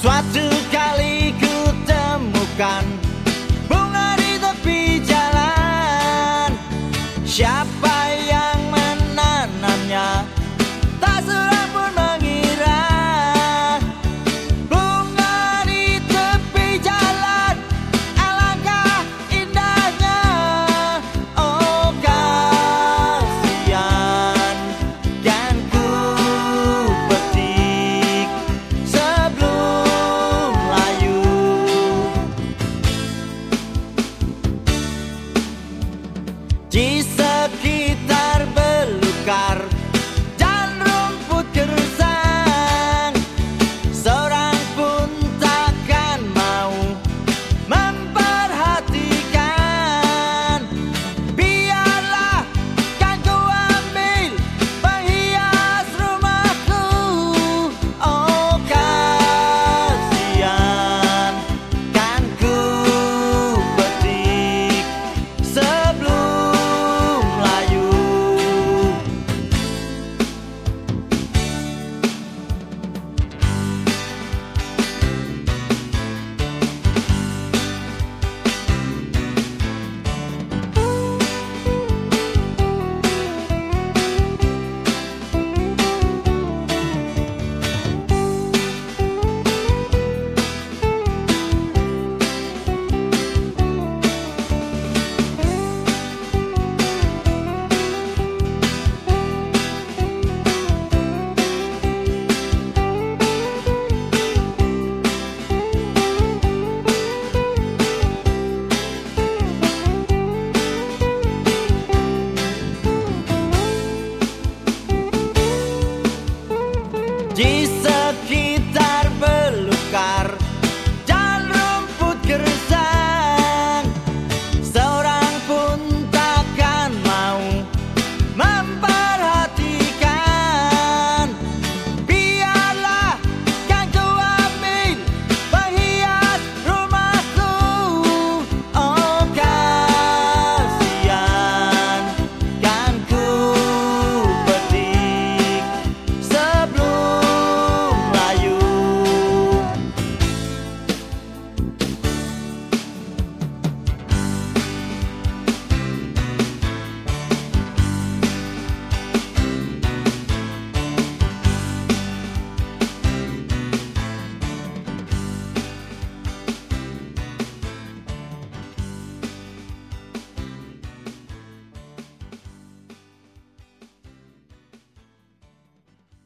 Suatu kali ku temukan 人生